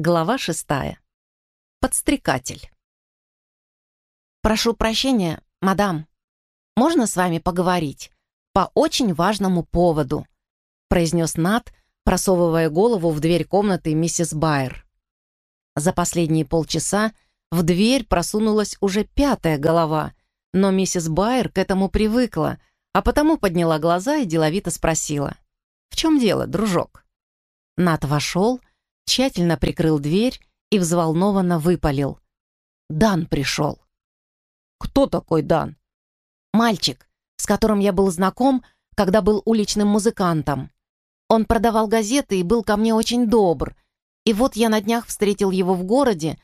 Глава шестая. Подстрекатель. «Прошу прощения, мадам. Можно с вами поговорить? По очень важному поводу», произнес Нат, просовывая голову в дверь комнаты миссис Байер. За последние полчаса в дверь просунулась уже пятая голова, но миссис Байер к этому привыкла, а потому подняла глаза и деловито спросила. «В чем дело, дружок?» Нат вошел, тщательно прикрыл дверь и взволнованно выпалил. «Дан пришел». «Кто такой Дан?» «Мальчик, с которым я был знаком, когда был уличным музыкантом. Он продавал газеты и был ко мне очень добр. И вот я на днях встретил его в городе,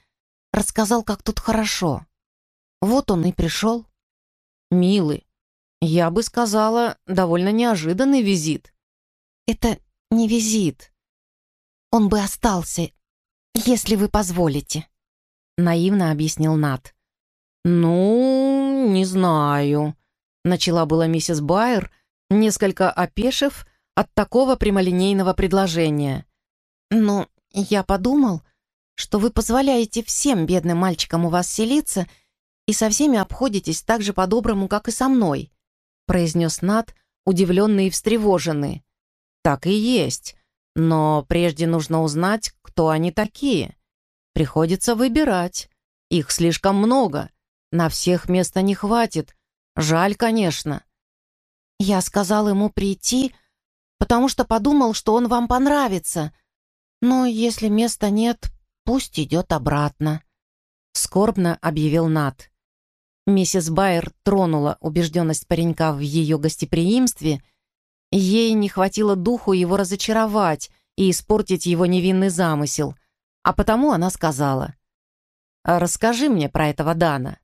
рассказал, как тут хорошо. Вот он и пришел». «Милый, я бы сказала, довольно неожиданный визит». «Это не визит», он бы остался, если вы позволите», — наивно объяснил Нат. «Ну, не знаю», — начала была миссис Байер, несколько опешив от такого прямолинейного предложения. «Ну, я подумал, что вы позволяете всем бедным мальчикам у вас селиться и со всеми обходитесь так же по-доброму, как и со мной», — произнес Нат, удивленный и встревоженный. «Так и есть. Но прежде нужно узнать, кто они такие. Приходится выбирать. Их слишком много. На всех места не хватит. Жаль, конечно. Я сказал ему прийти, потому что подумал, что он вам понравится. Но если места нет, пусть идет обратно. Скорбно объявил Нат. Миссис Байер тронула убежденность паренька в ее гостеприимстве — Ей не хватило духу его разочаровать и испортить его невинный замысел, а потому она сказала, «Расскажи мне про этого Дана».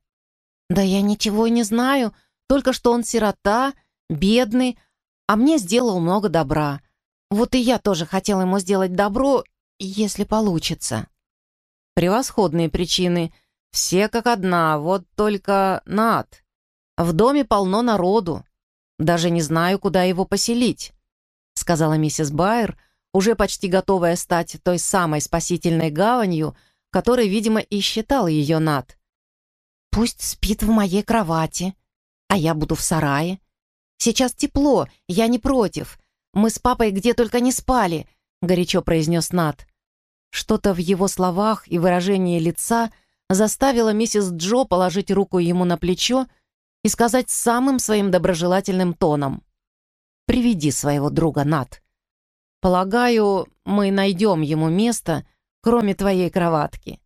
«Да я ничего не знаю, только что он сирота, бедный, а мне сделал много добра. Вот и я тоже хотела ему сделать добро, если получится». «Превосходные причины, все как одна, вот только Над. В доме полно народу, даже не знаю, куда его поселить», — сказала миссис Байер, уже почти готовая стать той самой спасительной гаванью, которой, видимо, и считал ее Над. «Пусть спит в моей кровати, а я буду в сарае. Сейчас тепло, я не против. Мы с папой где только не спали», — горячо произнес Над. Что-то в его словах и выражении лица заставило миссис Джо положить руку ему на плечо и сказать самым своим доброжелательным тоном. «Приведи своего друга, Нат. Полагаю, мы найдем ему место, кроме твоей кроватки».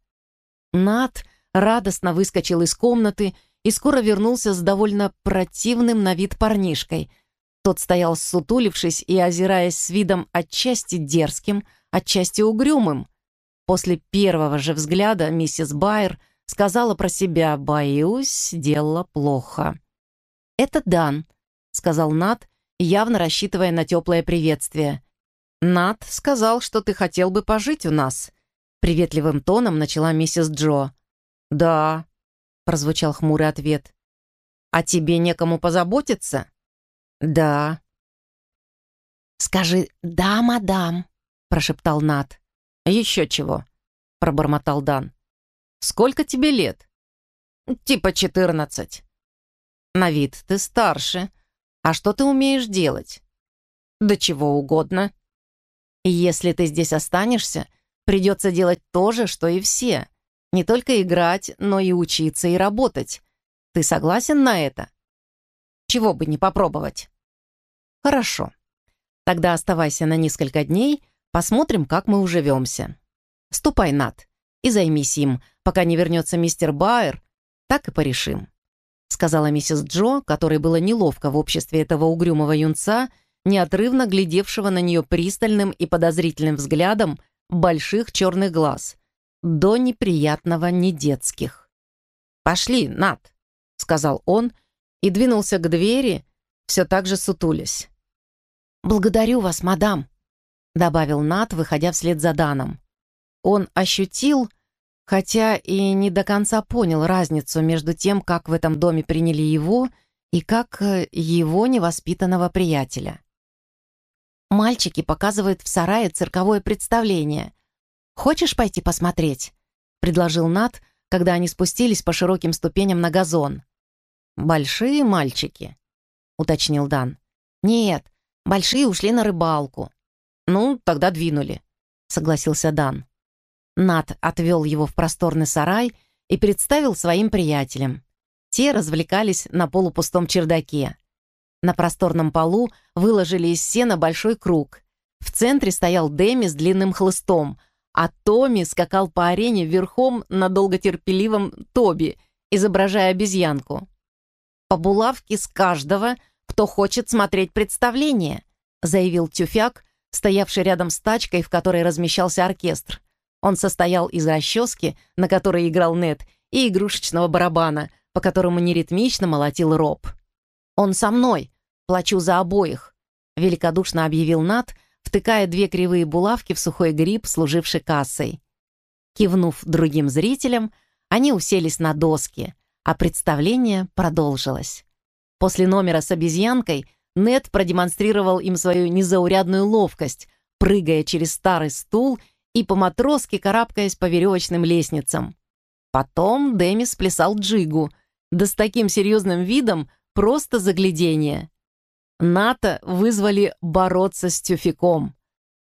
Нат радостно выскочил из комнаты и скоро вернулся с довольно противным на вид парнишкой. Тот стоял сутулившись и озираясь с видом отчасти дерзким, отчасти угрюмым. После первого же взгляда миссис Байер — Сказала про себя «боюсь, дело плохо». «Это Дан», — сказал Нат, явно рассчитывая на теплое приветствие. «Нат сказал, что ты хотел бы пожить у нас», — приветливым тоном начала миссис Джо. «Да», — прозвучал хмурый ответ. «А тебе некому позаботиться?» «Да». «Скажи «да, мадам», — прошептал Нат. «Еще чего», — пробормотал Дан. Сколько тебе лет?» «Типа четырнадцать». «На вид ты старше. А что ты умеешь делать?» «Да чего угодно». «Если ты здесь останешься, придется делать то же, что и все. Не только играть, но и учиться и работать. Ты согласен на это?» «Чего бы не попробовать?» «Хорошо. Тогда оставайся на несколько дней, посмотрим, как мы уживемся. Ступай, Над, и займись им, пока не вернется мистер Байер, так и порешим», — сказала миссис Джо, которой было неловко в обществе этого угрюмого юнца, неотрывно глядевшего на нее пристальным и подозрительным взглядом больших черных глаз, до неприятного недетских. «Пошли, Над», — сказал он и двинулся к двери, все так же сутулясь. «Благодарю вас, мадам», — добавил Над, выходя вслед за Даном. Он ощутил, хотя и не до конца понял разницу между тем, как в этом доме приняли его и как э, его невоспитанного приятеля. Мальчики показывают в сарае цирковое представление. «Хочешь пойти посмотреть?» — предложил Нат, когда они спустились по широким ступеням на газон. «Большие мальчики», — уточнил Дан. «Нет, большие ушли на рыбалку». «Ну, тогда двинули», — согласился Дан. Нат отвел его в просторный сарай и представил своим приятелям. Те развлекались на полупустом чердаке. На просторном полу выложили из сена большой круг. В центре стоял Дэми с длинным хлыстом, а Томми скакал по арене верхом на долготерпеливом Тоби, изображая обезьянку. «По булавке с каждого, кто хочет смотреть представление», заявил Тюфяк, стоявший рядом с тачкой, в которой размещался оркестр. Он состоял из расчески, на которой играл Нед, и игрушечного барабана, по которому неритмично молотил Роб. «Он со мной, плачу за обоих», — великодушно объявил Над, втыкая две кривые булавки в сухой гриб, служивший кассой. Кивнув другим зрителям, они уселись на доски, а представление продолжилось. После номера с обезьянкой Нед продемонстрировал им свою незаурядную ловкость, прыгая через старый стул и по-матросски карабкаясь по веревочным лестницам. Потом Дэми сплясал джигу, да с таким серьезным видом просто заглядение. НАТО вызвали бороться с тюфяком.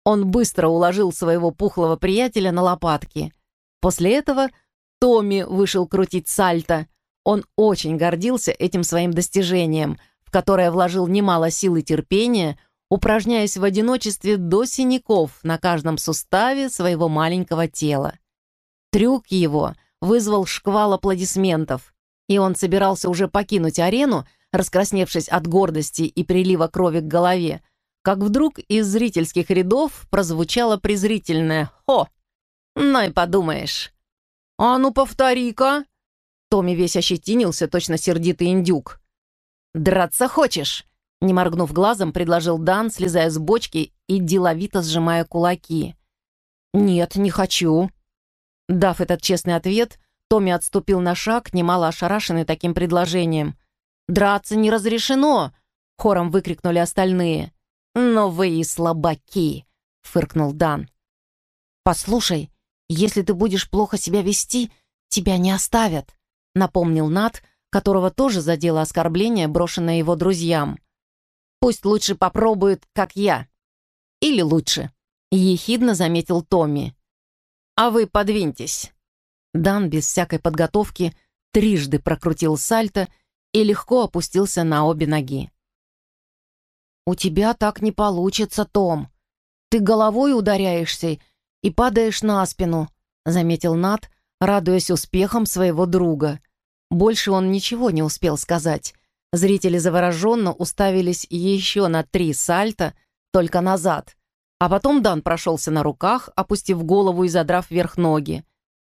Он быстро уложил своего пухлого приятеля на лопатки. После этого Томми вышел крутить сальто. Он очень гордился этим своим достижением, в которое вложил немало сил и терпения, упражняясь в одиночестве до синяков на каждом суставе своего маленького тела. Трюк его вызвал шквал аплодисментов, и он собирался уже покинуть арену, раскрасневшись от гордости и прилива крови к голове, как вдруг из зрительских рядов прозвучало презрительное «Хо!» «Ну и подумаешь». «А ну повтори-ка!» Томми весь ощетинился, точно сердитый индюк. «Драться хочешь?» Не моргнув глазом, предложил Дан, слезая с бочки и деловито сжимая кулаки. «Нет, не хочу». Дав этот честный ответ, Томми отступил на шаг, немало ошарашенный таким предложением. «Драться не разрешено!» — хором выкрикнули остальные. «Но вы и слабаки!» — фыркнул Дан. «Послушай, если ты будешь плохо себя вести, тебя не оставят», — напомнил Нат, которого тоже задело оскорбление, брошенное его друзьям. «Пусть лучше попробует, как я. Или лучше», — ехидно заметил Томми. «А вы подвиньтесь». Дан без всякой подготовки трижды прокрутил сальто и легко опустился на обе ноги. «У тебя так не получится, Том. Ты головой ударяешься и падаешь на спину», заметил Нат, радуясь успехам своего друга. Больше он ничего не успел сказать. Зрители завороженно уставились еще на три сальта, только назад. А потом Дан прошелся на руках, опустив голову и задрав вверх ноги.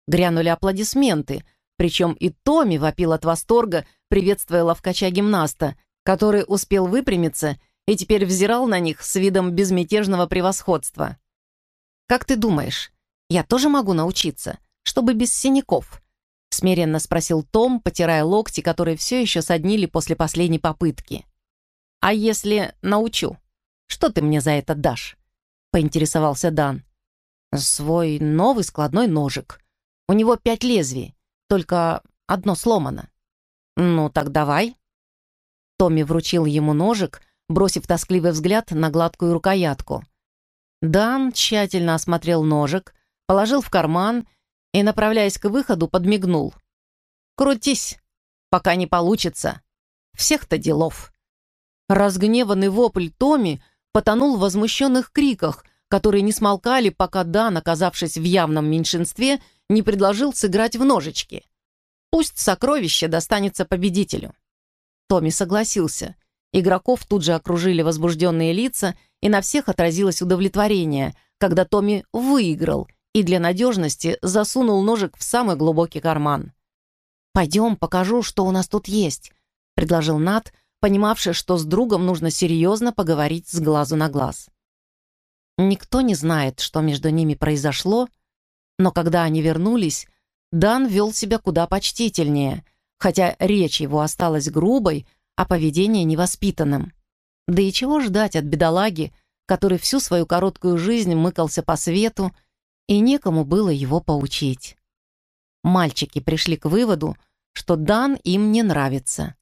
Грянули аплодисменты, причем и Томми вопил от восторга, приветствуя ловкача-гимнаста, который успел выпрямиться и теперь взирал на них с видом безмятежного превосходства. «Как ты думаешь, я тоже могу научиться, чтобы без синяков?» Смиренно спросил Том, потирая локти, которые все еще соднили после последней попытки. «А если научу, что ты мне за это дашь?» поинтересовался Дан. «Свой новый складной ножик. У него пять лезвий, только одно сломано». «Ну, так давай». Томми вручил ему ножик, бросив тоскливый взгляд на гладкую рукоятку. Дан тщательно осмотрел ножик, положил в карман и, направляясь к выходу, подмигнул. «Крутись, пока не получится. Всех-то делов». Разгневанный вопль Томми потонул в возмущенных криках, которые не смолкали, пока Дан, оказавшись в явном меньшинстве, не предложил сыграть в ножички. Пусть сокровище достанется победителю. Томми согласился. Игроков тут же окружили возбужденные лица, и на всех отразилось удовлетворение, когда Томми выиграл и для надежности засунул ножик в самый глубокий карман. «Пойдем, покажу, что у нас тут есть», — предложил Нат, понимавший, что с другом нужно серьезно поговорить с глазу на глаз. Никто не знает, что между ними произошло, но когда они вернулись, Дан вел себя куда почтительнее, хотя речь его осталась грубой, а поведение невоспитанным. Да и чего ждать от бедолаги, который всю свою короткую жизнь мыкался по свету и некому было его поучить. Мальчики пришли к выводу, что Дан им не нравится,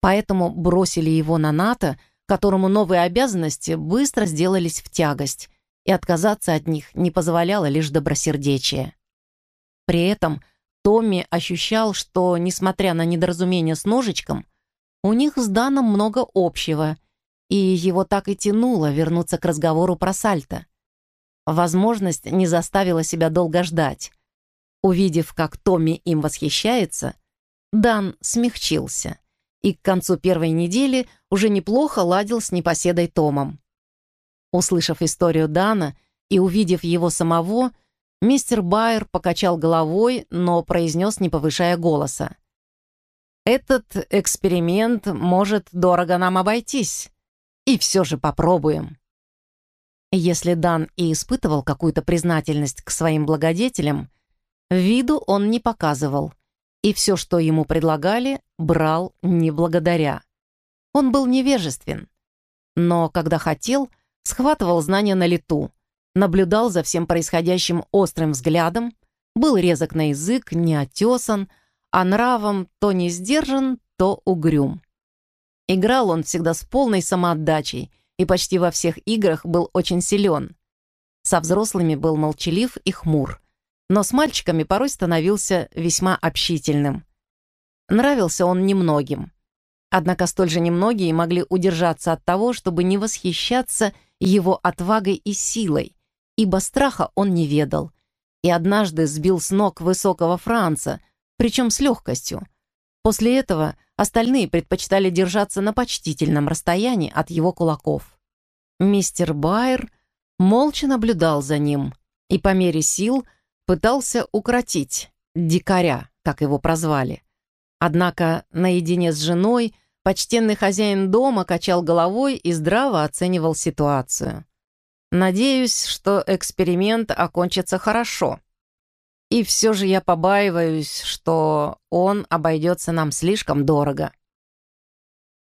поэтому бросили его на НАТО, которому новые обязанности быстро сделались в тягость, и отказаться от них не позволяло лишь добросердечие. При этом Томми ощущал, что, несмотря на недоразумение с ножичком, у них с Даном много общего, и его так и тянуло вернуться к разговору про сальто. Возможность не заставила себя долго ждать. Увидев, как Томми им восхищается, Дан смягчился и к концу первой недели уже неплохо ладил с непоседой Томом. Услышав историю Дана и увидев его самого, мистер Байер покачал головой, но произнес, не повышая голоса. «Этот эксперимент может дорого нам обойтись, и все же попробуем». Если Дан и испытывал какую-то признательность к своим благодетелям, виду он не показывал, и все, что ему предлагали, брал не благодаря. Он был невежествен, но, когда хотел, схватывал знания на лету, наблюдал за всем происходящим острым взглядом, был резок на язык, не отесан, а нравом то не сдержан, то угрюм. Играл он всегда с полной самоотдачей и почти во всех играх был очень силен. Со взрослыми был молчалив и хмур, но с мальчиками порой становился весьма общительным. Нравился он немногим. Однако столь же немногие могли удержаться от того, чтобы не восхищаться его отвагой и силой, ибо страха он не ведал, и однажды сбил с ног высокого Франца, причем с легкостью. После этого остальные предпочитали держаться на почтительном расстоянии от его кулаков. Мистер Байер молча наблюдал за ним и по мере сил пытался укротить дикаря, как его прозвали. Однако наедине с женой почтенный хозяин дома качал головой и здраво оценивал ситуацию. «Надеюсь, что эксперимент окончится хорошо. И все же я побаиваюсь, что он обойдется нам слишком дорого».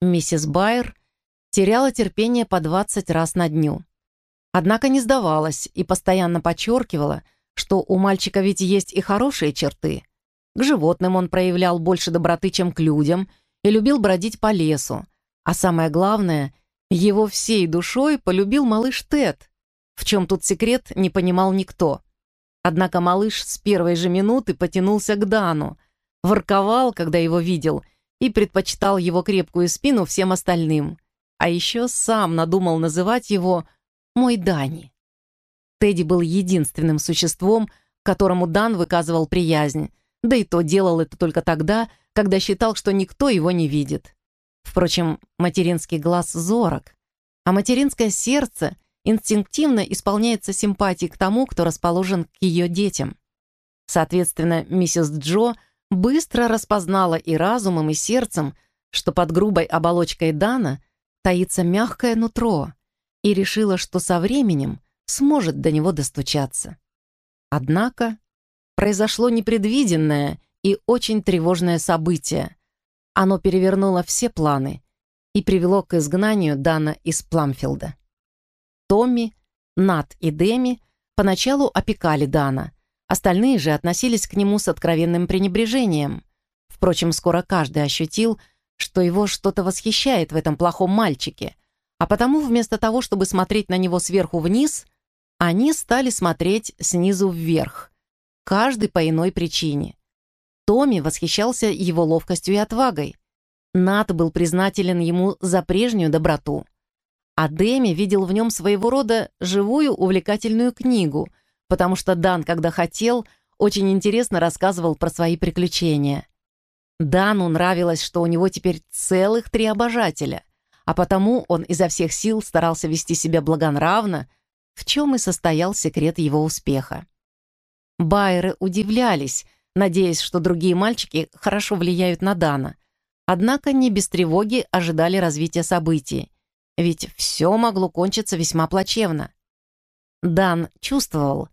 Миссис Байер теряла терпение по 20 раз на дню. Однако не сдавалась и постоянно подчеркивала, что у мальчика ведь есть и хорошие черты — к животным он проявлял больше доброты, чем к людям, и любил бродить по лесу. А самое главное, его всей душой полюбил малыш Тед. В чем тут секрет, не понимал никто. Однако малыш с первой же минуты потянулся к Дану, ворковал, когда его видел, и предпочитал его крепкую спину всем остальным. А еще сам надумал называть его «мой Дани». Тедди был единственным существом, которому Дан выказывал приязнь, да и то делал это только тогда, когда считал, что никто его не видит. Впрочем, материнский глаз зорок, а материнское сердце инстинктивно исполняется симпатией к тому, кто расположен к ее детям. Соответственно, миссис Джо быстро распознала и разумом, и сердцем, что под грубой оболочкой Дана таится мягкое нутро, и решила, что со временем сможет до него достучаться. Однако произошло непредвиденное и очень тревожное событие. Оно перевернуло все планы и привело к изгнанию Дана из Пламфилда. Томми, Нат и Деми поначалу опекали Дана, остальные же относились к нему с откровенным пренебрежением. Впрочем, скоро каждый ощутил, что его что-то восхищает в этом плохом мальчике, а потому вместо того, чтобы смотреть на него сверху вниз, они стали смотреть снизу вверх, каждый по иной причине. Томми восхищался его ловкостью и отвагой. Нат был признателен ему за прежнюю доброту. А Дэми видел в нем своего рода живую увлекательную книгу, потому что Дан, когда хотел, очень интересно рассказывал про свои приключения. Дану нравилось, что у него теперь целых три обожателя, а потому он изо всех сил старался вести себя благонравно, в чем и состоял секрет его успеха. Байеры удивлялись, надеясь, что другие мальчики хорошо влияют на Дана. Однако не без тревоги ожидали развития событий, ведь все могло кончиться весьма плачевно. Дан чувствовал,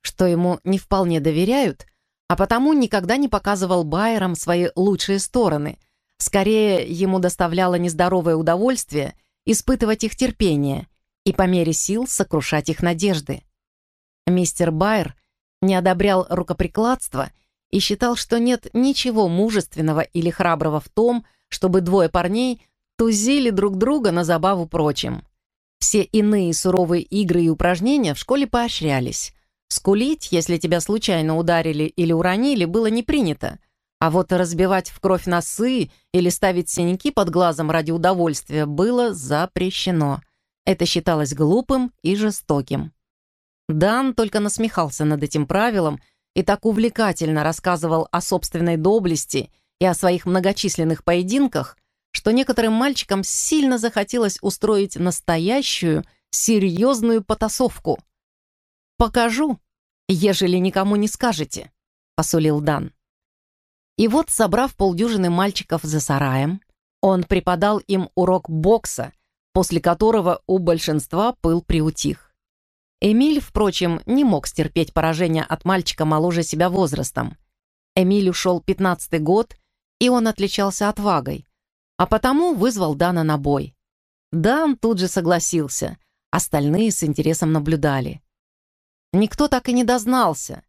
что ему не вполне доверяют, а потому никогда не показывал Байерам свои лучшие стороны. Скорее, ему доставляло нездоровое удовольствие испытывать их терпение и по мере сил сокрушать их надежды. Мистер Байер — не одобрял рукоприкладство и считал, что нет ничего мужественного или храброго в том, чтобы двое парней тузили друг друга на забаву прочим. Все иные суровые игры и упражнения в школе поощрялись. Скулить, если тебя случайно ударили или уронили, было не принято, а вот разбивать в кровь носы или ставить синяки под глазом ради удовольствия было запрещено. Это считалось глупым и жестоким. Дан только насмехался над этим правилом и так увлекательно рассказывал о собственной доблести и о своих многочисленных поединках, что некоторым мальчикам сильно захотелось устроить настоящую, серьезную потасовку. «Покажу, ежели никому не скажете», — посулил Дан. И вот, собрав полдюжины мальчиков за сараем, он преподал им урок бокса, после которого у большинства пыл приутих. Эмиль, впрочем, не мог стерпеть поражения от мальчика моложе себя возрастом. Эмиль ушел пятнадцатый год, и он отличался отвагой, а потому вызвал Дана на бой. Дан тут же согласился, остальные с интересом наблюдали. Никто так и не дознался,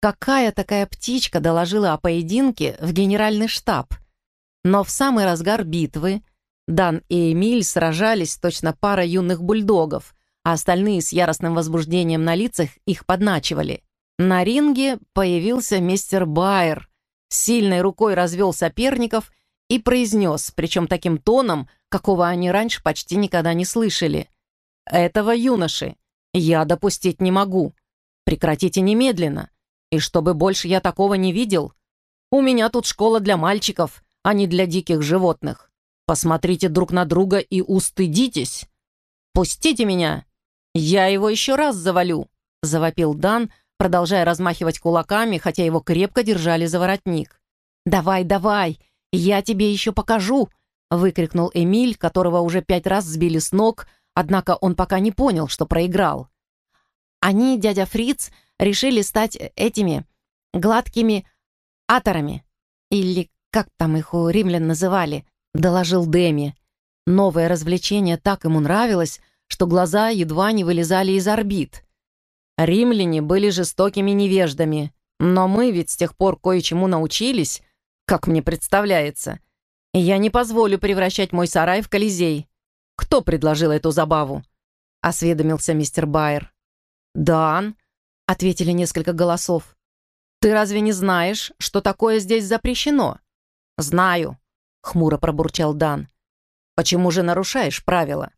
какая такая птичка доложила о поединке в генеральный штаб. Но в самый разгар битвы Дан и Эмиль сражались точно пара юных бульдогов, а остальные с яростным возбуждением на лицах их подначивали. На ринге появился мистер Байер, сильной рукой развел соперников и произнес, причем таким тоном, какого они раньше почти никогда не слышали. «Этого юноши я допустить не могу. Прекратите немедленно. И чтобы больше я такого не видел, у меня тут школа для мальчиков, а не для диких животных. Посмотрите друг на друга и устыдитесь. Пустите меня. Я его еще раз завалю», — завопил Дан, продолжая размахивать кулаками, хотя его крепко держали за воротник. «Давай, давай, «Я тебе еще покажу!» — выкрикнул Эмиль, которого уже пять раз сбили с ног, однако он пока не понял, что проиграл. Они, дядя Фриц, решили стать этими гладкими аторами, или как там их у римлян называли, доложил Деми. Новое развлечение так ему нравилось, что глаза едва не вылезали из орбит. Римляне были жестокими невеждами, но мы ведь с тех пор кое-чему научились, как мне представляется. я не позволю превращать мой сарай в Колизей. Кто предложил эту забаву?» — осведомился мистер Байер. «Дан», — ответили несколько голосов. «Ты разве не знаешь, что такое здесь запрещено?» «Знаю», — хмуро пробурчал Дан. «Почему же нарушаешь правила?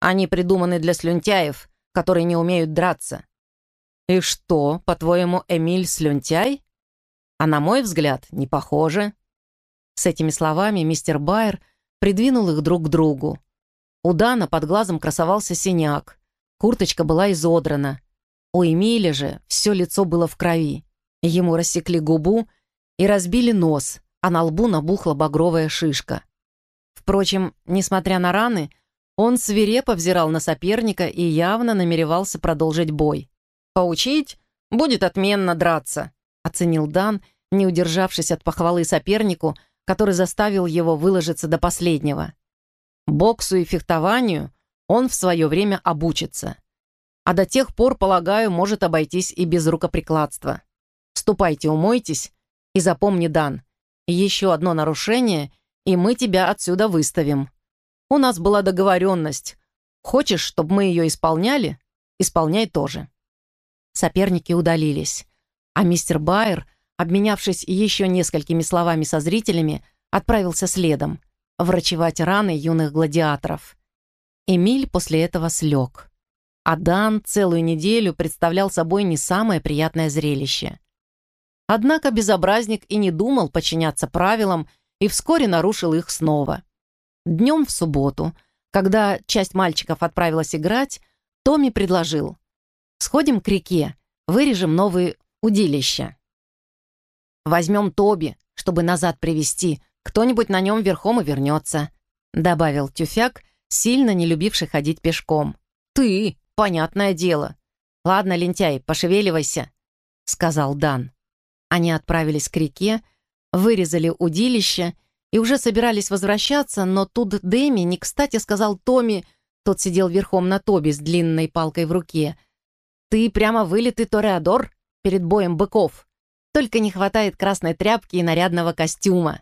Они придуманы для слюнтяев, которые не умеют драться». «И что, по-твоему, Эмиль слюнтяй?» А на мой взгляд, не похоже. С этими словами мистер Байер придвинул их друг к другу. У Дана под глазом красовался синяк. Курточка была изодрана. У Эмиля же все лицо было в крови. Ему рассекли губу и разбили нос, а на лбу набухла багровая шишка. Впрочем, несмотря на раны, он свирепо взирал на соперника и явно намеревался продолжить бой. «Поучить? Будет отменно драться», оценил Дан, не удержавшись от похвалы сопернику, который заставил его выложиться до последнего. Боксу и фехтованию он в свое время обучится. А до тех пор, полагаю, может обойтись и без рукоприкладства. Ступайте, умойтесь и запомни, Дан, еще одно нарушение, и мы тебя отсюда выставим. У нас была договоренность. Хочешь, чтобы мы ее исполняли? Исполняй тоже. Соперники удалились а мистер Байер, обменявшись еще несколькими словами со зрителями, отправился следом, врачевать раны юных гладиаторов. Эмиль после этого слег. А Дан целую неделю представлял собой не самое приятное зрелище. Однако безобразник и не думал подчиняться правилам и вскоре нарушил их снова. Днем в субботу, когда часть мальчиков отправилась играть, Томми предложил «Сходим к реке, вырежем новые удилище. Возьмем Тоби, чтобы назад привести. Кто-нибудь на нем верхом и вернется», — добавил Тюфяк, сильно не любивший ходить пешком. «Ты, понятное дело. Ладно, лентяй, пошевеливайся», — сказал Дан. Они отправились к реке, вырезали удилище и уже собирались возвращаться, но тут Дэми не кстати сказал Томи, тот сидел верхом на Тоби с длинной палкой в руке. «Ты прямо вылитый Тореадор. Перед боем быков. Только не хватает красной тряпки и нарядного костюма.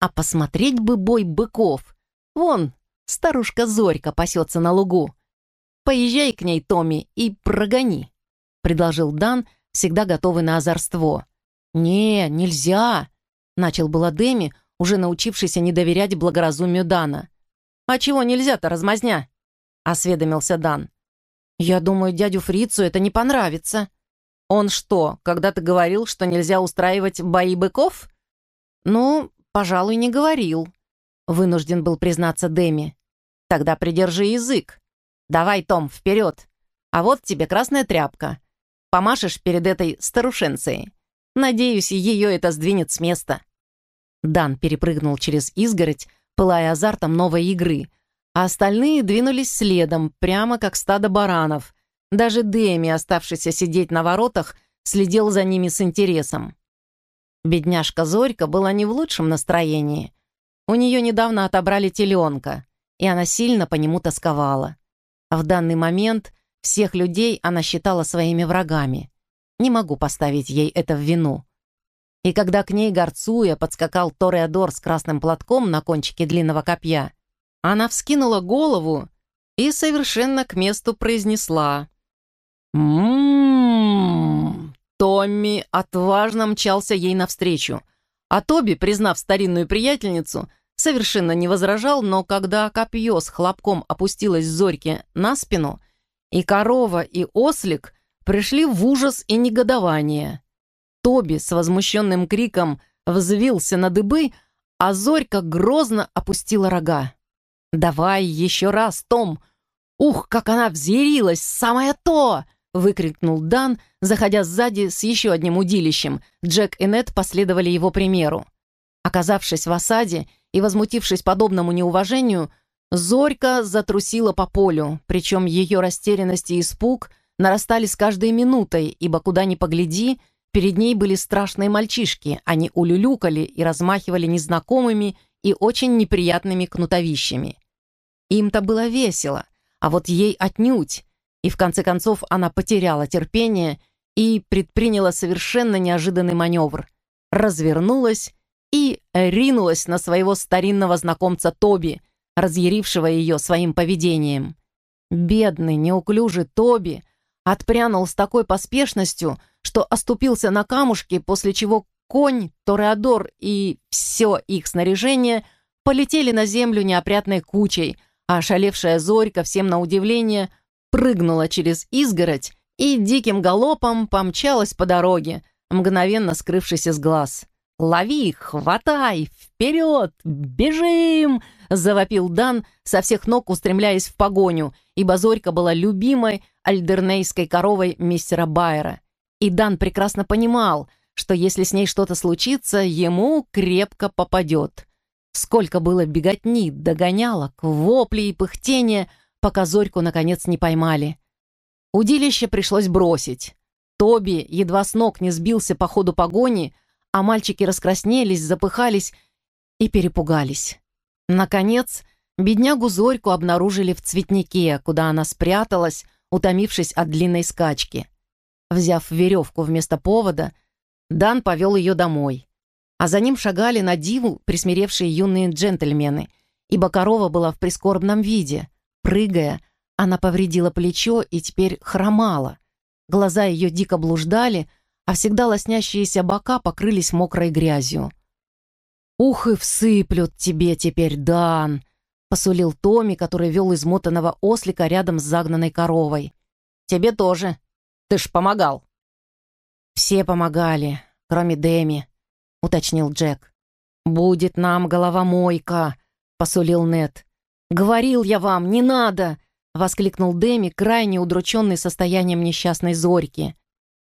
А посмотреть бы бой быков. Вон, старушка Зорька пасется на лугу. Поезжай к ней, Томми, и прогони», — предложил Дан, всегда готовый на озорство. «Не, нельзя», — начал было Деми, уже научившийся не доверять благоразумию Дана. «А чего нельзя-то, размазня?» — осведомился Дан. «Я думаю, дядю Фрицу это не понравится». «Он что, когда-то говорил, что нельзя устраивать бои быков?» «Ну, пожалуй, не говорил», — вынужден был признаться Деми. «Тогда придержи язык. Давай, Том, вперед. А вот тебе красная тряпка. Помашешь перед этой старушенцией. Надеюсь, ее это сдвинет с места». Дан перепрыгнул через изгородь, пылая азартом новой игры, а остальные двинулись следом, прямо как стадо баранов. Даже Дэми, оставшийся сидеть на воротах, следил за ними с интересом. Бедняжка Зорька была не в лучшем настроении. У нее недавно отобрали теленка, и она сильно по нему тосковала. В данный момент всех людей она считала своими врагами. Не могу поставить ей это в вину. И когда к ней, горцуя, подскакал Тореадор с красным платком на кончике длинного копья, она вскинула голову и совершенно к месту произнесла «Ммм...» Томми отважно мчался ей навстречу, а Тоби, признав старинную приятельницу, совершенно не возражал, но когда копье с хлопком опустилось Зорьке на спину, и корова, и ослик пришли в ужас и негодование. Тоби с возмущенным криком взвился на дыбы, а Зорька грозно опустила рога. «Давай еще раз, Том! Ух, как она взъярилась! Самое то!» — выкрикнул Дан, заходя сзади с еще одним удилищем. Джек и Нед последовали его примеру. Оказавшись в осаде и возмутившись подобному неуважению, Зорька затрусила по полю, причем ее растерянность и испуг нарастали с каждой минутой, ибо куда ни погляди — Перед ней были страшные мальчишки, они улюлюкали и размахивали незнакомыми и очень неприятными кнутовищами. Им-то было весело, а вот ей отнюдь, и в конце концов она потеряла терпение и предприняла совершенно неожиданный маневр. Развернулась и ринулась на своего старинного знакомца Тоби, разъярившего ее своим поведением. Бедный, неуклюжий Тоби отпрянул с такой поспешностью, что оступился на камушке, после чего конь, Тореадор и все их снаряжение полетели на землю неопрятной кучей, а ошалевшая Зорька, всем на удивление, прыгнула через изгородь и диким галопом помчалась по дороге, мгновенно скрывшись из глаз. «Лови, хватай, вперед, бежим!» — завопил Дан, со всех ног устремляясь в погоню, ибо Зорька была любимой альдернейской коровой мистера Байера. И Дан прекрасно понимал, что если с ней что-то случится, ему крепко попадет. Сколько было беготни, догонялок, вопли и пыхтения, пока Зорьку, наконец, не поймали. Удилище пришлось бросить. Тоби едва с ног не сбился по ходу погони, а мальчики раскраснелись, запыхались и перепугались. Наконец, беднягу Зорьку обнаружили в цветнике, куда она спряталась, утомившись от длинной скачки. Взяв веревку вместо повода, Дан повел ее домой. А за ним шагали на диву присмиревшие юные джентльмены, ибо корова была в прискорбном виде. Прыгая, она повредила плечо и теперь хромала. Глаза ее дико блуждали, а всегда лоснящиеся бока покрылись мокрой грязью. «Ух и всыплют тебе теперь, Дан!» — посулил Томми, который вел измотанного ослика рядом с загнанной коровой. «Тебе тоже», ты ж помогал». «Все помогали, кроме Дэми», — уточнил Джек. «Будет нам головомойка», — посулил Нед. «Говорил я вам, не надо!» — воскликнул Дэми, крайне удрученный состоянием несчастной Зорьки.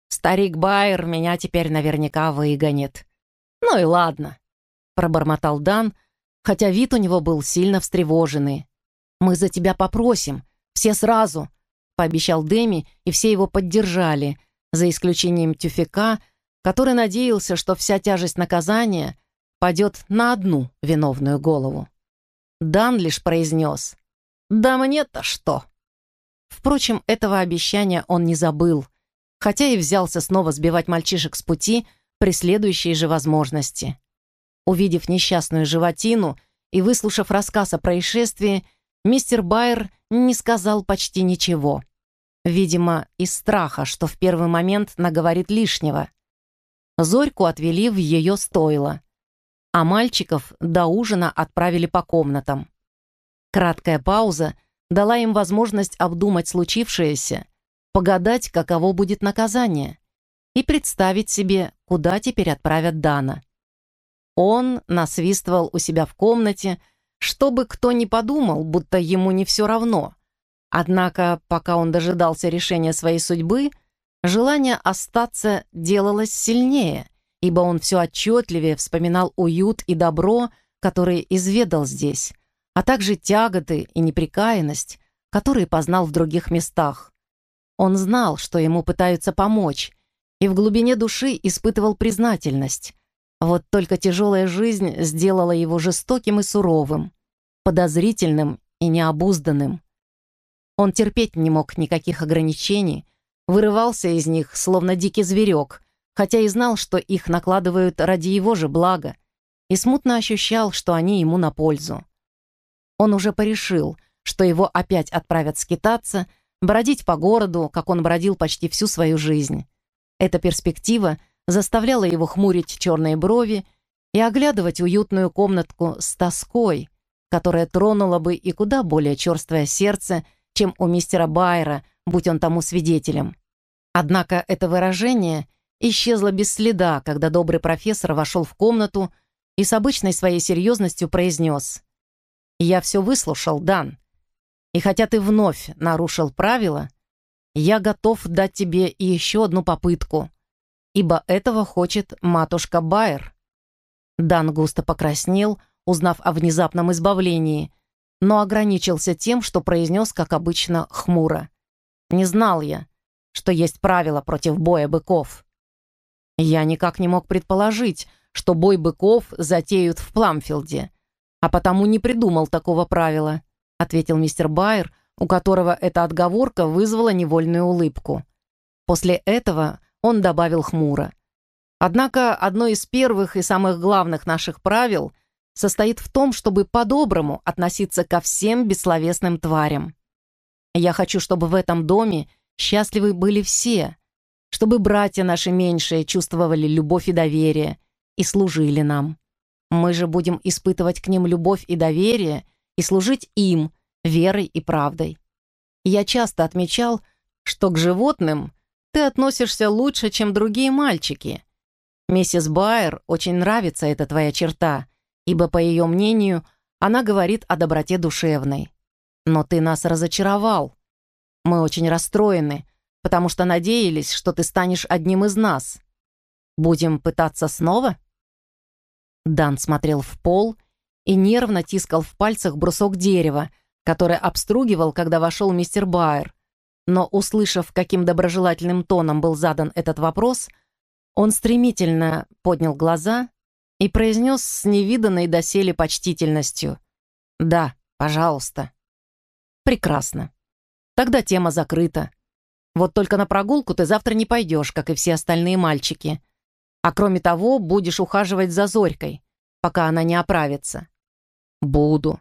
«Старик Байер меня теперь наверняка выгонит». «Ну и ладно», — пробормотал Дан, хотя вид у него был сильно встревоженный. «Мы за тебя попросим, все сразу», — пообещал Дэми, и все его поддержали, за исключением Тюфика, который надеялся, что вся тяжесть наказания падет на одну виновную голову. Дан лишь произнес «Да мне-то что?». Впрочем, этого обещания он не забыл, хотя и взялся снова сбивать мальчишек с пути при следующей же возможности. Увидев несчастную животину и выслушав рассказ о происшествии, мистер Байер не сказал почти ничего. Видимо, из страха, что в первый момент наговорит лишнего. Зорьку отвели в ее стойло, а мальчиков до ужина отправили по комнатам. Краткая пауза дала им возможность обдумать случившееся, погадать, каково будет наказание, и представить себе, куда теперь отправят Дана. Он насвистывал у себя в комнате, чтобы кто ни подумал, будто ему не все равно. Однако, пока он дожидался решения своей судьбы, желание остаться делалось сильнее, ибо он все отчетливее вспоминал уют и добро, которые изведал здесь, а также тяготы и неприкаянность, которые познал в других местах. Он знал, что ему пытаются помочь, и в глубине души испытывал признательность. Вот только тяжелая жизнь сделала его жестоким и суровым, подозрительным и необузданным. Он терпеть не мог никаких ограничений, вырывался из них, словно дикий зверек, хотя и знал, что их накладывают ради его же блага, и смутно ощущал, что они ему на пользу. Он уже порешил, что его опять отправят скитаться, бродить по городу, как он бродил почти всю свою жизнь. Эта перспектива — заставляла его хмурить черные брови и оглядывать уютную комнатку с тоской, которая тронула бы и куда более черствое сердце, чем у мистера Байера, будь он тому свидетелем. Однако это выражение исчезло без следа, когда добрый профессор вошел в комнату и с обычной своей серьезностью произнес «Я все выслушал, Дан, и хотя ты вновь нарушил правила, я готов дать тебе еще одну попытку — ибо этого хочет матушка Байер. Дан густо покраснел, узнав о внезапном избавлении, но ограничился тем, что произнес, как обычно, хмуро. «Не знал я, что есть правила против боя быков. Я никак не мог предположить, что бой быков затеют в Пламфилде, а потому не придумал такого правила», ответил мистер Байер, у которого эта отговорка вызвала невольную улыбку. После этого он добавил хмуро. Однако одно из первых и самых главных наших правил состоит в том, чтобы по-доброму относиться ко всем бессловесным тварям. Я хочу, чтобы в этом доме счастливы были все, чтобы братья наши меньшие чувствовали любовь и доверие и служили нам. Мы же будем испытывать к ним любовь и доверие и служить им верой и правдой. Я часто отмечал, что к животным ты относишься лучше, чем другие мальчики. Миссис Байер очень нравится эта твоя черта, ибо, по ее мнению, она говорит о доброте душевной. Но ты нас разочаровал. Мы очень расстроены, потому что надеялись, что ты станешь одним из нас. Будем пытаться снова?» Дан смотрел в пол и нервно тискал в пальцах брусок дерева, который обстругивал, когда вошел мистер Байер, но, услышав, каким доброжелательным тоном был задан этот вопрос, он стремительно поднял глаза и произнес с невиданной доселе почтительностью. «Да, пожалуйста». «Прекрасно. Тогда тема закрыта. Вот только на прогулку ты завтра не пойдешь, как и все остальные мальчики. А кроме того, будешь ухаживать за Зорькой, пока она не оправится». «Буду».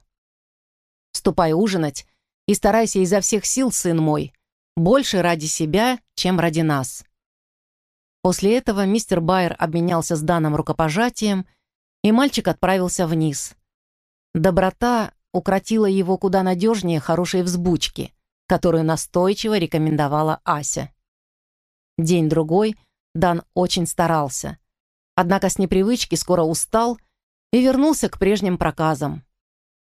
«Ступай ужинать и старайся изо всех сил, сын мой, больше ради себя, чем ради нас. После этого мистер Байер обменялся с Даном рукопожатием, и мальчик отправился вниз. Доброта укротила его куда надежнее хорошей взбучки, которую настойчиво рекомендовала Ася. День-другой Дан очень старался, однако с непривычки скоро устал и вернулся к прежним проказам.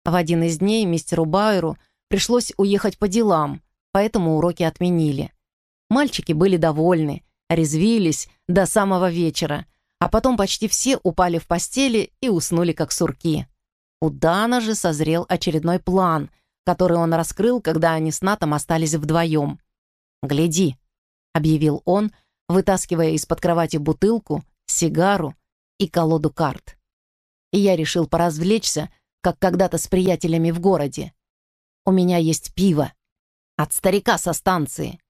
В один из дней мистеру Байеру пришлось уехать по делам, поэтому уроки отменили. Мальчики были довольны, резвились до самого вечера, а потом почти все упали в постели и уснули как сурки. У Дана же созрел очередной план, который он раскрыл, когда они с Натом остались вдвоем. «Гляди», — объявил он, вытаскивая из-под кровати бутылку, сигару и колоду карт. И я решил поразвлечься, как когда-то с приятелями в городе. У меня есть пиво, от старика со станции.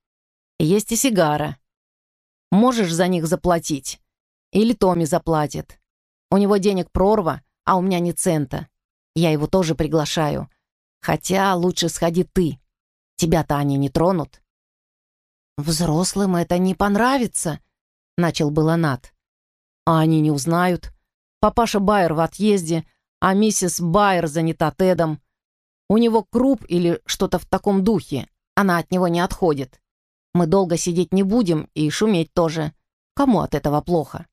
Есть и сигара. Можешь за них заплатить? Или Томми заплатит? У него денег прорва, а у меня ни цента. Я его тоже приглашаю. Хотя лучше сходи ты. Тебя-то они не тронут». «Взрослым это не понравится», — начал было Нат. «А они не узнают. Папаша Байер в отъезде, а миссис Байер занята Тедом. У него круп или что-то в таком духе. Она от него не отходит. Мы долго сидеть не будем и шуметь тоже. Кому от этого плохо?»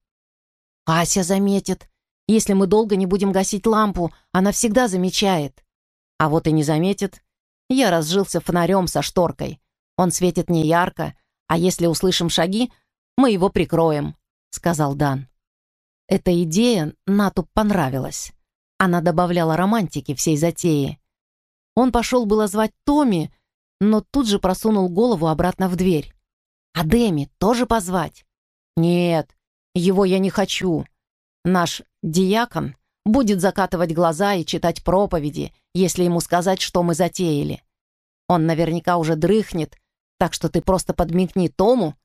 «Ася заметит. Если мы долго не будем гасить лампу, она всегда замечает». «А вот и не заметит. Я разжился фонарем со шторкой. Он светит не ярко, а если услышим шаги, мы его прикроем», — сказал Дан. Эта идея Нату понравилась. Она добавляла романтики всей затеи. Он пошел было звать Томми, но тут же просунул голову обратно в дверь. «А Дэми тоже позвать?» «Нет, его я не хочу. Наш диакон будет закатывать глаза и читать проповеди, если ему сказать, что мы затеяли. Он наверняка уже дрыхнет, так что ты просто подмигни Тому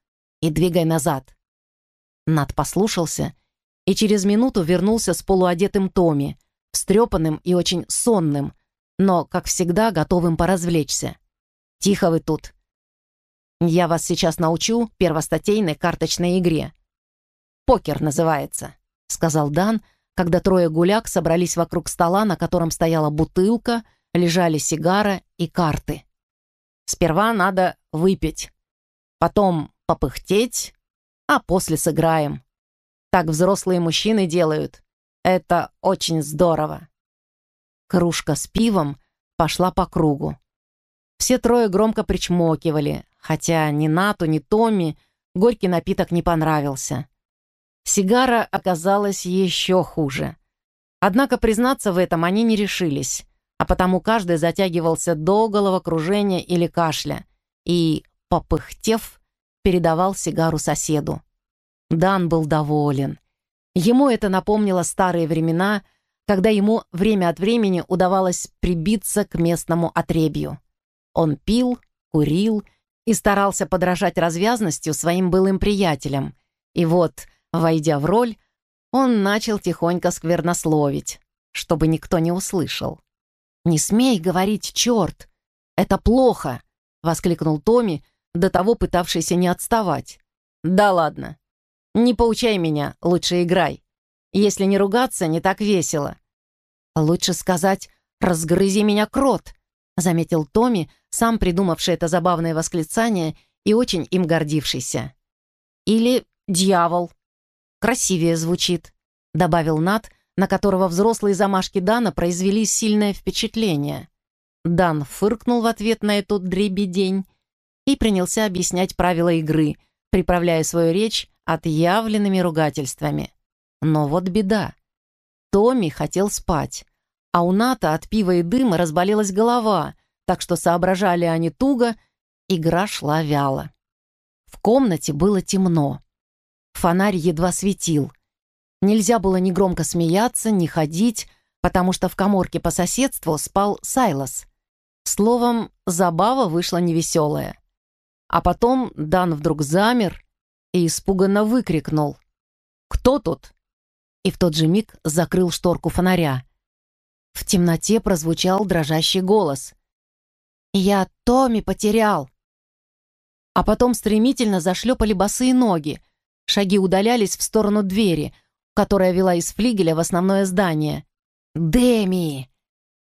и двигай назад». Над послушался и через минуту вернулся с полуодетым Томи, встрепанным и очень сонным, но, как всегда, готовым поразвлечься. «Тихо вы тут. Я вас сейчас научу первостатейной карточной игре. Покер называется», — сказал Дан, когда трое гуляк собрались вокруг стола, на котором стояла бутылка, лежали сигара и карты. Сперва надо выпить, потом попыхтеть, а после сыграем. Так взрослые мужчины делают. Это очень здорово. Кружка с пивом пошла по кругу. Все трое громко причмокивали, хотя ни Нату, ни Томми горький напиток не понравился. Сигара оказалась еще хуже. Однако признаться в этом они не решились а потому каждый затягивался до головокружения или кашля и, попыхтев, передавал сигару соседу. Дан был доволен. Ему это напомнило старые времена, когда ему время от времени удавалось прибиться к местному отребью. Он пил, курил и старался подражать развязностью своим былым приятелям. И вот, войдя в роль, он начал тихонько сквернословить, чтобы никто не услышал. «Не смей говорить «черт!» Это плохо!» — воскликнул Томми, до того пытавшийся не отставать. «Да ладно. Не поучай меня, лучше играй. Если не ругаться, не так весело». «Лучше сказать «разгрызи меня, крот», — заметил Томми, сам придумавший это забавное восклицание и очень им гордившийся. «Или «дьявол». Красивее звучит», — добавил Нат, на которого взрослые замашки Дана произвели сильное впечатление. Дан фыркнул в ответ на этот дребедень и принялся объяснять правила игры, приправляя свою речь отъявленными ругательствами. Но вот беда. Томми хотел спать, а у Ната от пива и дыма разболелась голова, так что соображали они туго, игра шла вяло. В комнате было темно. Фонарь едва светил. Нельзя было ни громко смеяться, ни ходить, потому что в коморке по соседству спал Сайлос. Словом, забава вышла невеселая. А потом Дан вдруг замер и испуганно выкрикнул. «Кто тут?» И в тот же миг закрыл шторку фонаря. В темноте прозвучал дрожащий голос. «Я Томми потерял!» А потом стремительно зашлепали босые ноги. Шаги удалялись в сторону двери — которая вела из флигеля в основное здание. «Дэми!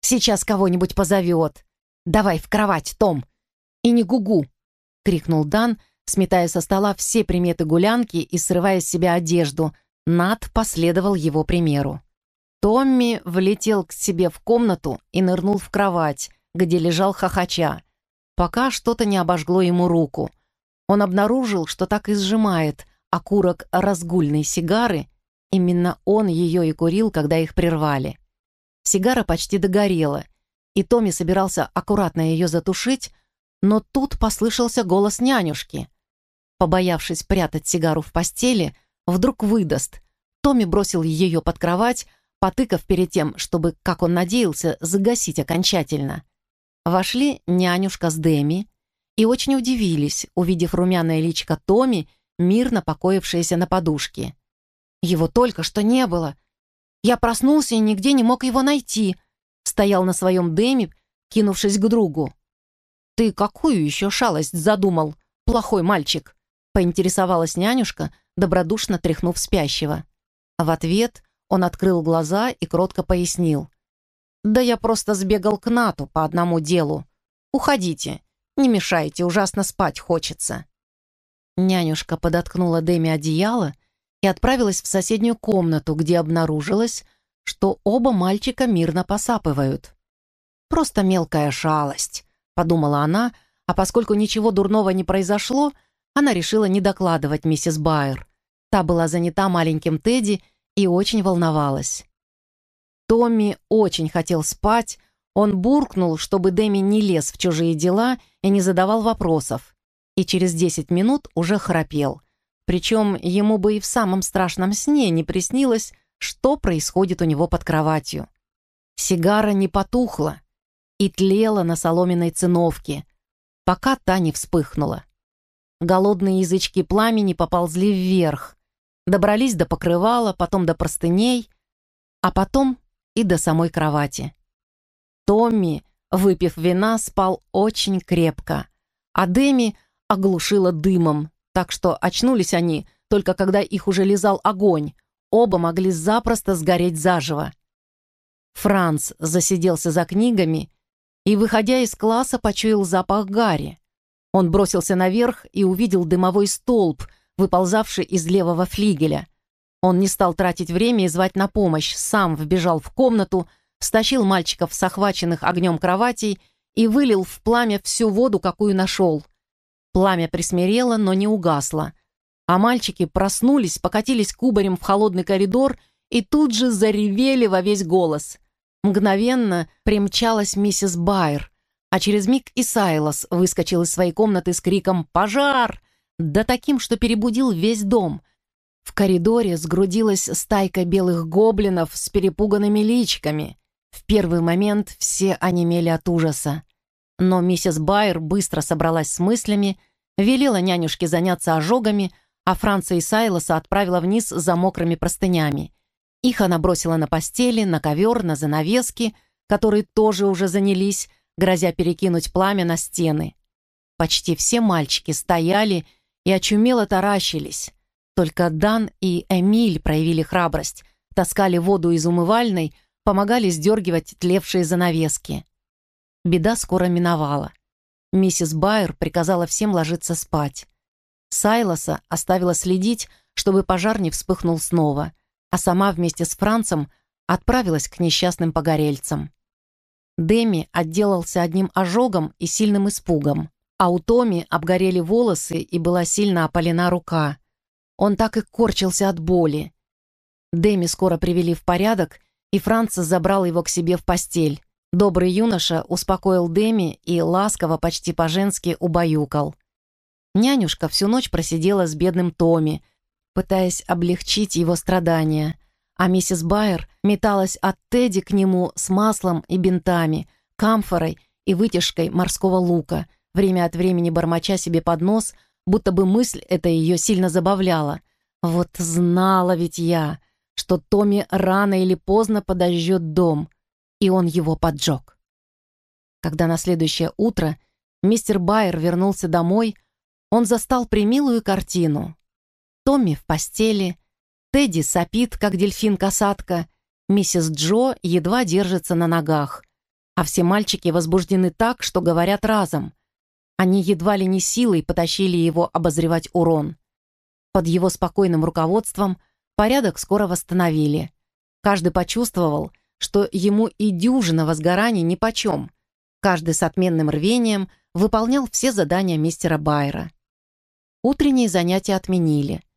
Сейчас кого-нибудь позовет! Давай в кровать, Том! И не гугу!» — крикнул Дан, сметая со стола все приметы гулянки и срывая с себя одежду. Над последовал его примеру. Томми влетел к себе в комнату и нырнул в кровать, где лежал хохоча, пока что-то не обожгло ему руку. Он обнаружил, что так и сжимает окурок разгульной сигары Именно он ее и курил, когда их прервали. Сигара почти догорела, и Томми собирался аккуратно ее затушить, но тут послышался голос нянюшки. Побоявшись прятать сигару в постели, вдруг выдаст. Томми бросил ее под кровать, потыкав перед тем, чтобы, как он надеялся, загасить окончательно. Вошли нянюшка с Дэми и очень удивились, увидев румяное личико Томми мирно покоившееся на подушке. «Его только что не было. Я проснулся и нигде не мог его найти», стоял на своем Дэми, кинувшись к другу. «Ты какую еще шалость задумал, плохой мальчик?» поинтересовалась нянюшка, добродушно тряхнув спящего. В ответ он открыл глаза и кротко пояснил. «Да я просто сбегал к Нату по одному делу. Уходите, не мешайте, ужасно спать хочется». Нянюшка подоткнула Дэми одеяло и отправилась в соседнюю комнату, где обнаружилось, что оба мальчика мирно посапывают. «Просто мелкая шалость», — подумала она, а поскольку ничего дурного не произошло, она решила не докладывать миссис Байер. Та была занята маленьким Тедди и очень волновалась. Томми очень хотел спать, он буркнул, чтобы Дэми не лез в чужие дела и не задавал вопросов, и через 10 минут уже храпел. Причем ему бы и в самом страшном сне не приснилось, что происходит у него под кроватью. Сигара не потухла и тлела на соломенной циновке, пока та не вспыхнула. Голодные язычки пламени поползли вверх, добрались до покрывала, потом до простыней, а потом и до самой кровати. Томми, выпив вина, спал очень крепко, а Деми оглушила дымом, так что очнулись они только когда их уже лизал огонь, оба могли запросто сгореть заживо. Франц засиделся за книгами и, выходя из класса, почуял запах гари. Он бросился наверх и увидел дымовой столб, выползавший из левого флигеля. Он не стал тратить время и звать на помощь, сам вбежал в комнату, стащил мальчиков с охваченных огнем кроватей и вылил в пламя всю воду, какую нашел. Пламя присмирело, но не угасло. А мальчики проснулись, покатились кубарем в холодный коридор и тут же заревели во весь голос. Мгновенно примчалась миссис Байер. А через миг и Сайлос выскочил из своей комнаты с криком «Пожар!» да таким, что перебудил весь дом. В коридоре сгрудилась стайка белых гоблинов с перепуганными личками. В первый момент все онемели от ужаса. Но миссис Байер быстро собралась с мыслями, велела нянюшке заняться ожогами, а Франца и Сайлоса отправила вниз за мокрыми простынями. Их она бросила на постели, на ковер, на занавески, которые тоже уже занялись, грозя перекинуть пламя на стены. Почти все мальчики стояли и очумело таращились. Только Дан и Эмиль проявили храбрость, таскали воду из умывальной, помогали сдергивать тлевшие занавески. Беда скоро миновала. Миссис Байер приказала всем ложиться спать. Сайлоса оставила следить, чтобы пожар не вспыхнул снова, а сама вместе с Францем отправилась к несчастным погорельцам. Дэми отделался одним ожогом и сильным испугом, а у Томи обгорели волосы и была сильно опалена рука. Он так и корчился от боли. Дэми скоро привели в порядок, и Францис забрал его к себе в постель. Добрый юноша успокоил Дэми и ласково, почти по-женски убаюкал. Нянюшка всю ночь просидела с бедным Томи, пытаясь облегчить его страдания а миссис Байер металась от Тедди к нему с маслом и бинтами, камфорой и вытяжкой морского лука, время от времени бормоча себе под нос, будто бы мысль эта ее сильно забавляла. Вот знала ведь я, что Томми рано или поздно подожжет дом, и он его поджег. Когда на следующее утро мистер Байер вернулся домой, он застал примилую картину. Томми в постели, Тедди сопит, как дельфин-касатка. Миссис Джо едва держится на ногах. А все мальчики возбуждены так, что говорят разом. Они едва ли не силой потащили его обозревать урон. Под его спокойным руководством порядок скоро восстановили. Каждый почувствовал, что ему и дюжина возгораний нипочем. Каждый с отменным рвением выполнял все задания мистера Байера. Утренние занятия отменили —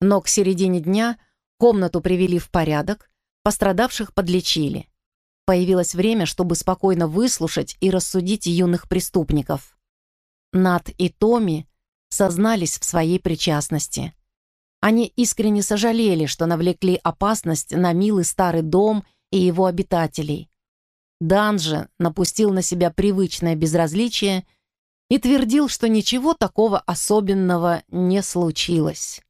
но к середине дня комнату привели в порядок, пострадавших подлечили. Появилось время, чтобы спокойно выслушать и рассудить юных преступников. Нат и Томи сознались в своей причастности. Они искренне сожалели, что навлекли опасность на милый старый дом и его обитателей. Дан же напустил на себя привычное безразличие и твердил, что ничего такого особенного не случилось.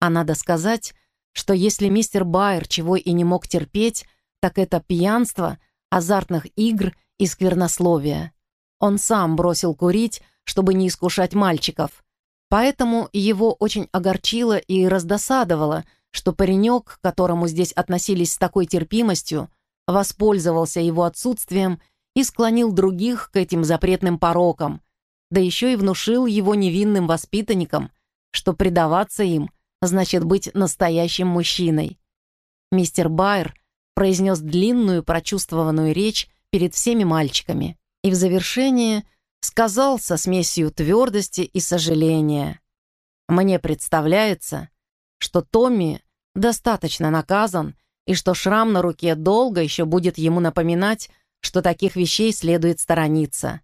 А надо сказать, что если мистер Байер чего и не мог терпеть, так это пьянство, азартных игр и сквернословия. Он сам бросил курить, чтобы не искушать мальчиков. Поэтому его очень огорчило и раздосадовало, что паренек, к которому здесь относились с такой терпимостью, воспользовался его отсутствием и склонил других к этим запретным порокам, да еще и внушил его невинным воспитанникам, что предаваться им значит быть настоящим мужчиной. Мистер Байер произнес длинную прочувствованную речь перед всеми мальчиками и в завершение сказал со смесью твердости и сожаления. «Мне представляется, что Томми достаточно наказан и что шрам на руке долго еще будет ему напоминать, что таких вещей следует сторониться.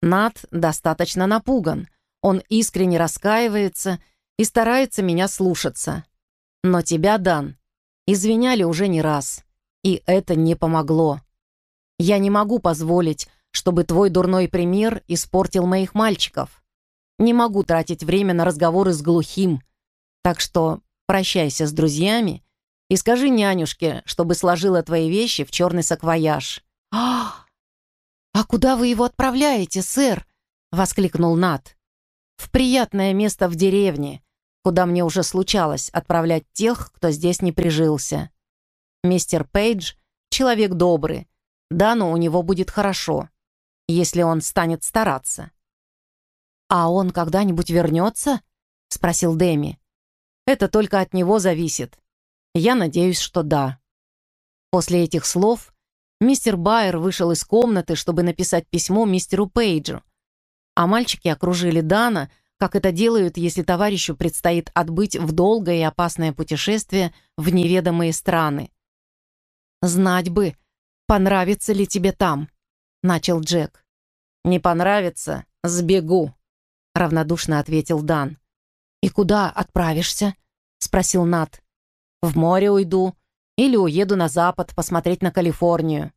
Над достаточно напуган, он искренне раскаивается и старается меня слушаться. Но тебя, Дан, извиняли уже не раз, и это не помогло. Я не могу позволить, чтобы твой дурной пример испортил моих мальчиков. Не могу тратить время на разговоры с глухим, так что прощайся с друзьями и скажи нянюшке, чтобы сложила твои вещи в черный саквояж. «А, а куда вы его отправляете, сэр?» — воскликнул Нат. «В приятное место в деревне, куда мне уже случалось отправлять тех, кто здесь не прижился. Мистер Пейдж — человек добрый, Дану у него будет хорошо, если он станет стараться». «А он когда-нибудь вернется?» — спросил Дэми. «Это только от него зависит. Я надеюсь, что да». После этих слов Мистер Байер вышел из комнаты, чтобы написать письмо мистеру Пейджу, а мальчики окружили Дана, как это делают, если товарищу предстоит отбыть в долгое и опасное путешествие в неведомые страны. «Знать бы, понравится ли тебе там», — начал Джек. «Не понравится, сбегу», — равнодушно ответил Дан. «И куда отправишься?» — спросил Нат. «В море уйду, или уеду на запад посмотреть на Калифорнию»,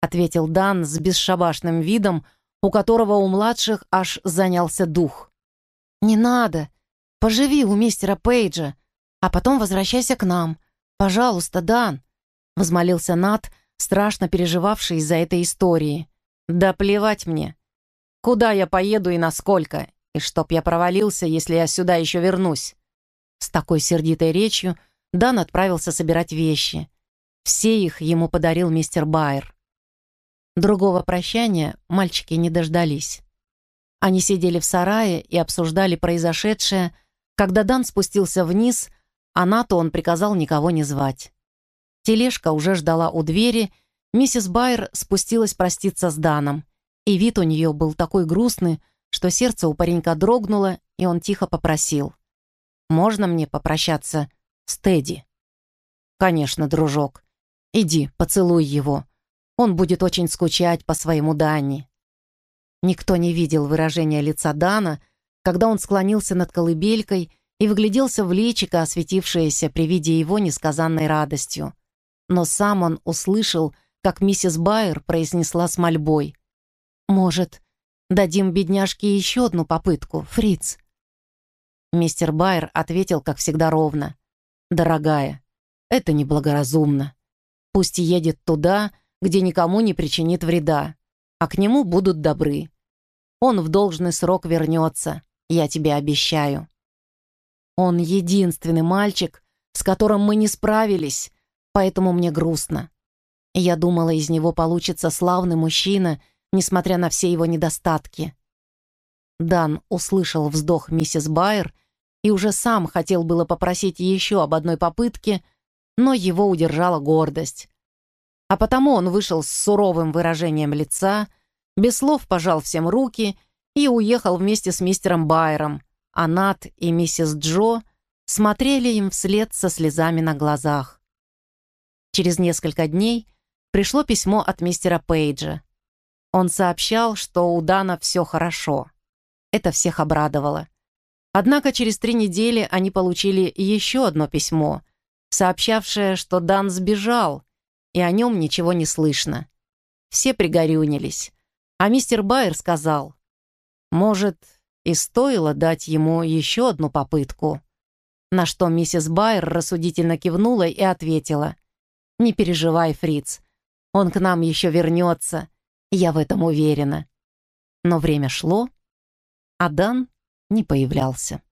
ответил Дан с бесшабашным видом, у которого у младших аж занялся дух. «Не надо. Поживи у мистера Пейджа, а потом возвращайся к нам. Пожалуйста, Дан», — возмолился Нат, страшно переживавший из-за этой истории. «Да плевать мне. Куда я поеду и насколько, и чтоб я провалился, если я сюда еще вернусь». С такой сердитой речью — Дан отправился собирать вещи. Все их ему подарил мистер Байер. Другого прощания мальчики не дождались. Они сидели в сарае и обсуждали произошедшее, когда Дан спустился вниз, а Нату он приказал никого не звать. Тележка уже ждала у двери, миссис Байер спустилась проститься с Даном, и вид у нее был такой грустный, что сердце у паренька дрогнуло, и он тихо попросил. «Можно мне попрощаться с Тедди. «Конечно, дружок. Иди, поцелуй его. Он будет очень скучать по своему Данни». Никто не видел выражения лица Дана, когда он склонился над колыбелькой и выгляделся в личико, осветившееся при виде его несказанной радостью. Но сам он услышал, как миссис Байер произнесла с мольбой. «Может, дадим бедняжке еще одну попытку, Фриц?» Мистер Байер ответил, как всегда, ровно. «Дорогая, это неблагоразумно. Пусть едет туда, где никому не причинит вреда, а к нему будут добры. Он в должный срок вернется, я тебе обещаю. Он единственный мальчик, с которым мы не справились, поэтому мне грустно. Я думала, из него получится славный мужчина, несмотря на все его недостатки. Дан услышал вздох миссис Байер и уже сам хотел было попросить еще об одной попытке, но его удержала гордость. А потому он вышел с суровым выражением лица, без слов пожал всем руки и уехал вместе с мистером Байером, а Нат и миссис Джо смотрели им вслед со слезами на глазах. Через несколько дней пришло письмо от мистера Пейджа. Он сообщал, что у Дана все хорошо. Это всех обрадовало. Однако через три недели они получили еще одно письмо, сообщавшее, что Дан сбежал, и о нем ничего не слышно. Все пригорюнились. А мистер Байер сказал, «Может, и стоило дать ему еще одну попытку?» На что миссис Байер рассудительно кивнула и ответила, «Не переживай, Фриц, он к нам еще вернется. Я в этом уверена. Но время шло, а Дан не появлялся.